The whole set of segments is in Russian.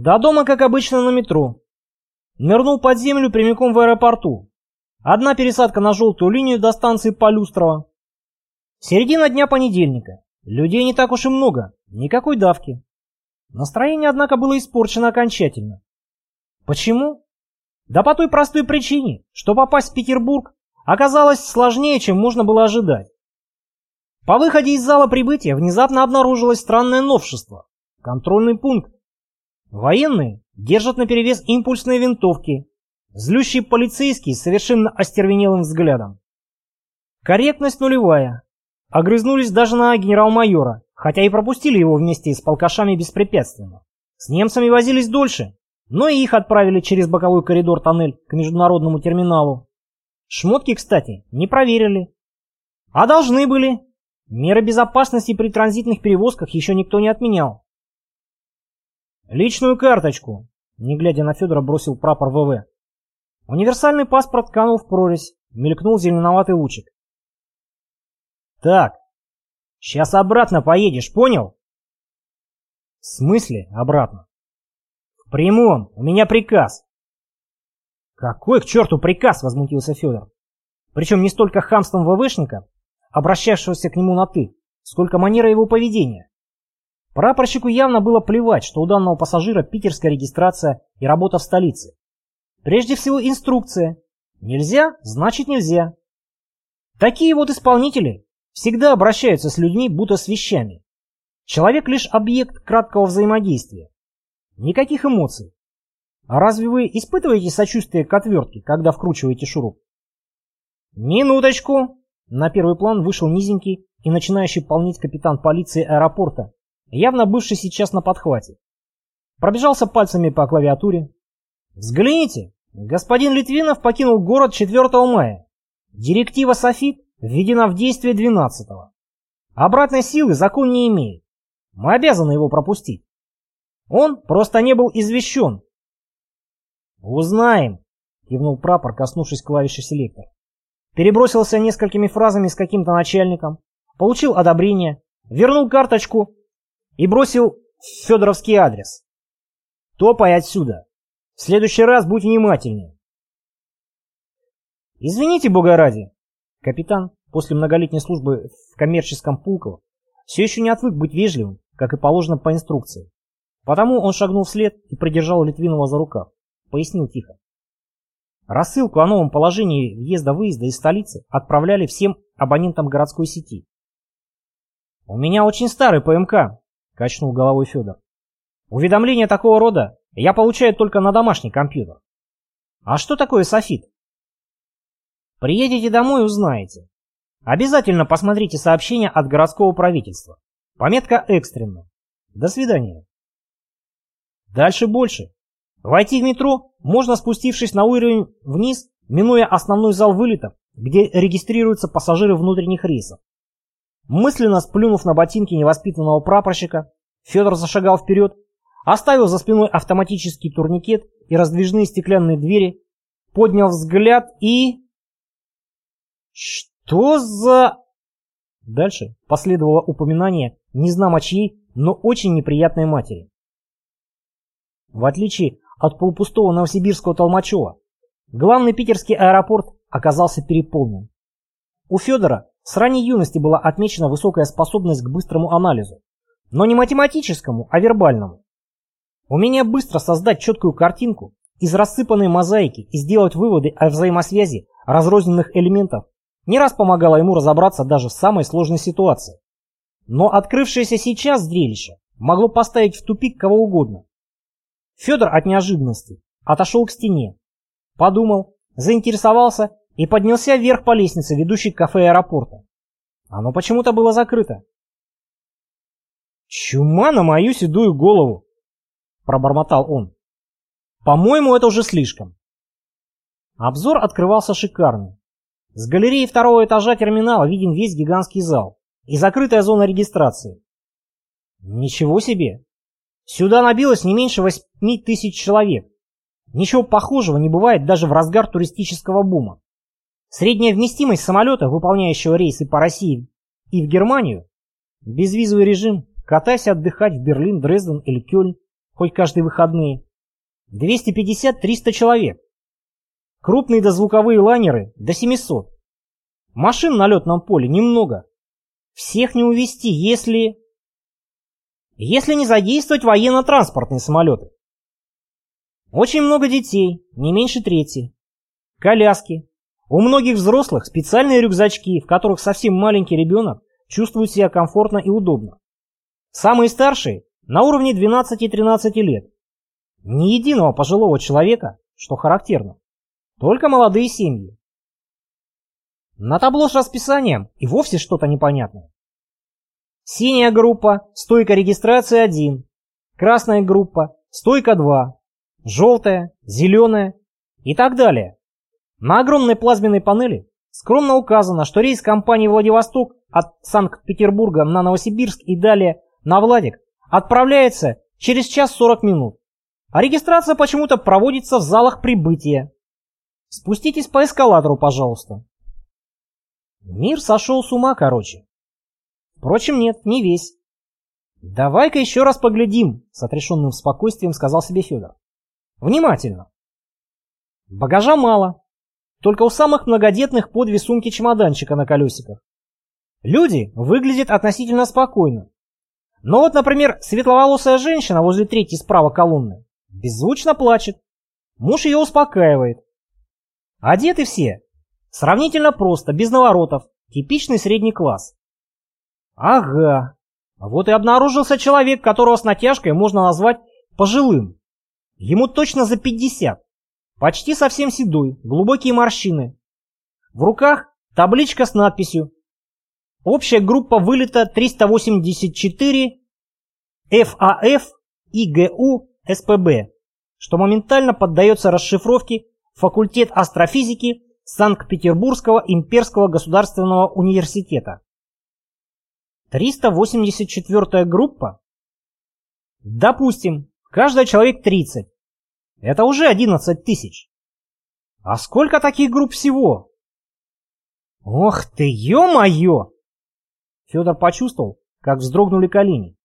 До дома, как обычно, на метро. Нырнул под землю прямиком в аэропорту. Одна пересадка на желтую линию до станции Полюстрова. Середина дня понедельника. Людей не так уж и много, никакой давки. Настроение, однако, было испорчено окончательно. Почему? Да по той простой причине, что попасть в Петербург оказалось сложнее, чем можно было ожидать. По выходе из зала прибытия внезапно обнаружилось странное новшество – контрольный пункт. Военные держат наперевес импульсные винтовки, злющие полицейские с совершенно остервенелым взглядом. Корректность нулевая. Огрызнулись даже на генерал-майора, хотя и пропустили его вместе с полкашами беспрепятственно. С немцами возились дольше, но и их отправили через боковой коридор-тоннель к международному терминалу. Шмотки, кстати, не проверили. А должны были. Меры безопасности при транзитных перевозках еще никто не отменял. «Личную карточку», — не глядя на Федора, бросил прапор ВВ. Универсальный паспорт канул в прорезь, мелькнул зеленоватый лучик. «Так, сейчас обратно поедешь, понял?» «В смысле обратно?» «В прямом, у меня приказ». «Какой к черту приказ?» — возмутился Федор. Причем не столько хамством ВВшника, обращавшегося к нему на «ты», сколько манера его поведения. Прапорщику явно было плевать, что у данного пассажира питерская регистрация и работа в столице. Прежде всего инструкция. Нельзя, значит нельзя. Такие вот исполнители всегда обращаются с людьми, будто с вещами. Человек лишь объект краткого взаимодействия. Никаких эмоций. А разве вы испытываете сочувствие к отвертке, когда вкручиваете шуруп? Минуточку! На первый план вышел низенький и начинающий полнить капитан полиции аэропорта, явно бывший сейчас на подхвате. Пробежался пальцами по клавиатуре. Взгляните, господин Литвинов покинул город 4 мая. Директива Софит введена в действие 12 -го. Обратной силы закон не имеет. Мы обязаны его пропустить. Он просто не был извещен. «Узнаем», — кивнул прапор, коснувшись клавиши селектор. Перебросился несколькими фразами с каким-то начальником, получил одобрение, вернул карточку и бросил Федоровский адрес. Топай отсюда. В следующий раз будь внимательнее. Извините, бога ради. Капитан после многолетней службы в коммерческом Пулково все еще не отвык быть вежливым, как и положено по инструкции. Потому он шагнул вслед и придержал Литвинова за рукав. Пояснил тихо. Рассылку о новом положении въезда-выезда из столицы отправляли всем абонентам городской сети. «У меня очень старый ПМК», — качнул головой Федор. «Уведомления такого рода я получаю только на домашний компьютер. А что такое софит? Приедете домой, узнаете. Обязательно посмотрите сообщение от городского правительства. Пометка экстренно. До свидания. Дальше больше. Войти в метро можно, спустившись на уровень вниз, минуя основной зал вылетов, где регистрируются пассажиры внутренних рейсов. Мысленно сплюнув на ботинки невоспитанного прапорщика, Федор зашагал вперед оставил за спиной автоматический турникет и раздвижные стеклянные двери, поднял взгляд и... Что за... Дальше последовало упоминание не знамо чьей, но очень неприятной матери. В отличие от полупустого новосибирского Толмачева, главный питерский аэропорт оказался переполнен. У Федора с ранней юности была отмечена высокая способность к быстрому анализу, но не математическому, а вербальному. Умение быстро создать четкую картинку из рассыпанной мозаики и сделать выводы о взаимосвязи разрозненных элементов не раз помогало ему разобраться даже в самой сложной ситуации. Но открывшееся сейчас зрелище могло поставить в тупик кого угодно. Федор от неожиданности отошел к стене, подумал, заинтересовался и поднялся вверх по лестнице, ведущей к кафе аэропорта. Оно почему-то было закрыто. «Чума на мою седую голову!» пробормотал он. По-моему, это уже слишком. Обзор открывался шикарный. С галереи второго этажа терминала виден весь гигантский зал и закрытая зона регистрации. Ничего себе! Сюда набилось не меньше восьми тысяч человек. Ничего похожего не бывает даже в разгар туристического бума. Средняя вместимость самолета, выполняющего рейсы по России и в Германию, безвизовый режим, катайся отдыхать в Берлин, Дрезден или Кёльн, хоть каждые выходные. 250-300 человек. Крупные дозвуковые лайнеры до 700. Машин на летном поле немного. Всех не увезти, если... Если не задействовать военно-транспортные самолеты. Очень много детей, не меньше трети. Коляски. У многих взрослых специальные рюкзачки, в которых совсем маленький ребенок чувствует себя комфортно и удобно. Самые старшие на уровне 12-13 лет. Ни единого пожилого человека, что характерно. Только молодые семьи. На табло с расписанием и вовсе что-то непонятное. Синяя группа, стойка регистрации 1. Красная группа, стойка 2. Желтая, зеленая и так далее. На огромной плазменной панели скромно указано, что рейс компании «Владивосток» от Санкт-Петербурга на Новосибирск и далее на Владик отправляется через час 40 минут, а регистрация почему-то проводится в залах прибытия. Спуститесь по эскалатору, пожалуйста. Мир сошел с ума, короче. Впрочем, нет, не весь. «Давай-ка еще раз поглядим», — с отрешенным спокойствием сказал себе Федор. «Внимательно». Багажа мало, только у самых многодетных по две сумки чемоданчика на колесиках. Люди выглядят относительно спокойно. Но вот, например, светловолосая женщина возле третьей справа колонны беззвучно плачет. Муж ее успокаивает. Одеты все Сравнительно просто, без наворотов. Типичный средний класс. Ага. Вот и обнаружился человек, которого с натяжкой можно назвать пожилым. Ему точно за 50. Почти совсем седой, глубокие морщины. В руках табличка с надписью Общая группа вылета 384 ФАФ ИГУ СПБ, что моментально поддается расшифровке факультет астрофизики Санкт-Петербургского имперского государственного университета. 384 группа? Допустим, каждый человек 30. Это уже 11 тысяч. А сколько таких групп всего? Ох ты, ё-моё! Федор почувствовал, как вздрогнули колени.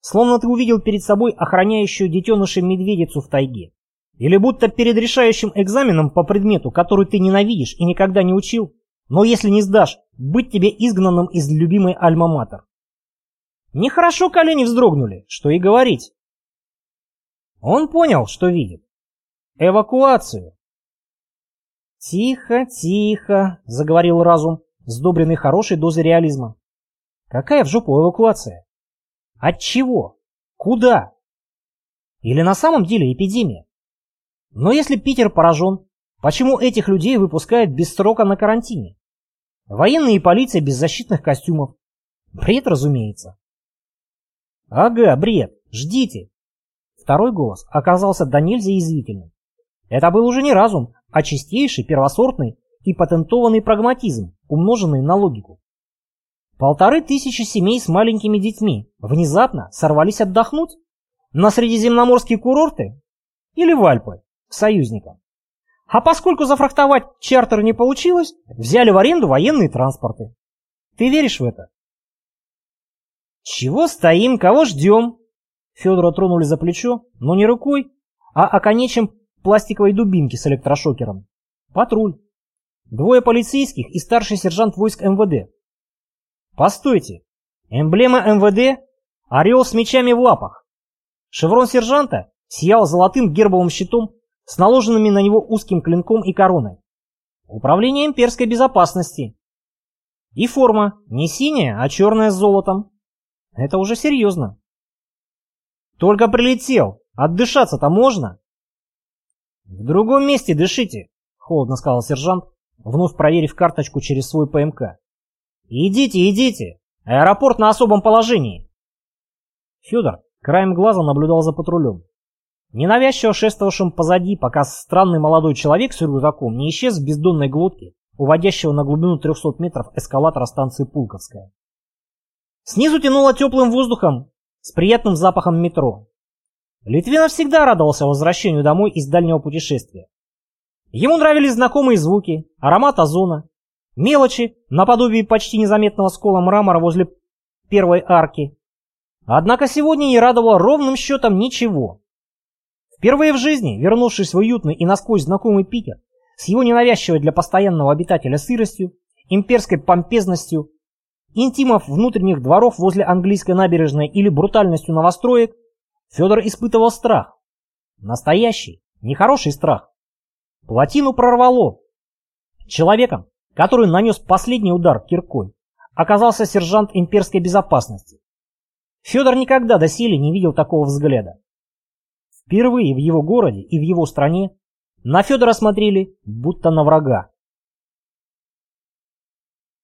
Словно ты увидел перед собой охраняющую детенышей медведицу в тайге. Или будто перед решающим экзаменом по предмету, который ты ненавидишь и никогда не учил, но если не сдашь, быть тебе изгнанным из любимой альма-матер. Нехорошо колени вздрогнули, что и говорить. Он понял, что видит. Эвакуацию. «Тихо, тихо», — заговорил разум, сдобренный хорошей дозой реализма. «Какая в жопу эвакуация? От чего? Куда? Или на самом деле эпидемия? Но если Питер поражен, почему этих людей выпускают без срока на карантине? Военные и полиция без защитных костюмов. Бред, разумеется. Ага, бред, ждите. Второй голос оказался до нельзя язвительным. Это был уже не разум, а чистейший, первосортный и патентованный прагматизм, умноженный на логику. Полторы тысячи семей с маленькими детьми внезапно сорвались отдохнуть на средиземноморские курорты или в Альпы союзникам. А поскольку зафрахтовать чартер не получилось, взяли в аренду военные транспорты. Ты веришь в это? Чего стоим, кого ждем? Федора тронули за плечо, но не рукой, а оконечем пластиковой дубинки с электрошокером. Патруль. Двое полицейских и старший сержант войск МВД. Постойте. Эмблема МВД – орел с мечами в лапах. Шеврон сержанта сиял золотым гербовым щитом с наложенными на него узким клинком и короной. Управление имперской безопасности. И форма не синяя, а черная с золотом. Это уже серьезно. Только прилетел. Отдышаться-то можно? В другом месте дышите, холодно сказал сержант, вновь проверив карточку через свой ПМК. Идите, идите. Аэропорт на особом положении. Федор краем глаза наблюдал за патрулем. Ненавязчиво шествовавшим позади, пока странный молодой человек с рюкзаком не исчез в бездонной глотке, уводящего на глубину 300 метров эскалатора станции Пулковская. Снизу тянуло теплым воздухом с приятным запахом метро. Литвинов всегда радовался возвращению домой из дальнего путешествия. Ему нравились знакомые звуки, аромат озона, мелочи, наподобие почти незаметного скола мрамора возле первой арки. Однако сегодня не радовало ровным счетом ничего. Впервые в жизни, вернувшись в уютный и насквозь знакомый Питер, с его ненавязчивой для постоянного обитателя сыростью, имперской помпезностью, интимов внутренних дворов возле английской набережной или брутальностью новостроек, Федор испытывал страх. Настоящий, нехороший страх. Плотину прорвало. Человеком, который нанес последний удар киркой, оказался сержант имперской безопасности. Федор никогда доселе не видел такого взгляда. Впервые в его городе и в его стране на Федора смотрели, будто на врага.